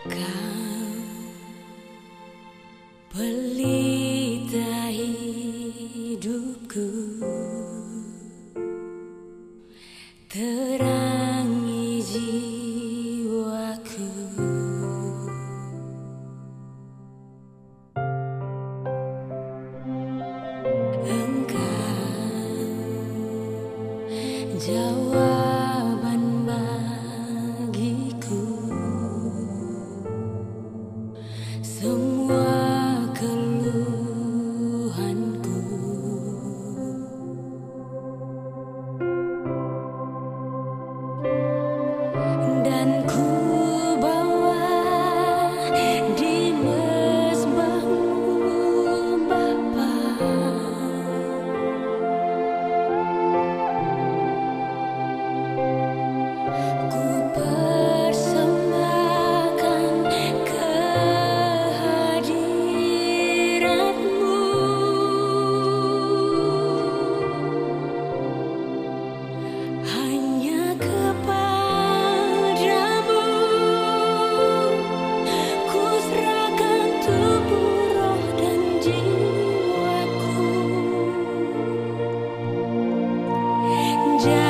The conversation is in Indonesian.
Engkau pelita hidupku. Terangi jiwaku. Engkau jawaban Dan ku jiwaku Jadi